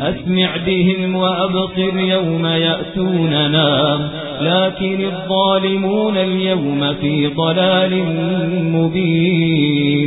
أسمع بهم وأبصر يوم يأتوننا. لكن الظالمون اليوم في ضلال مبين.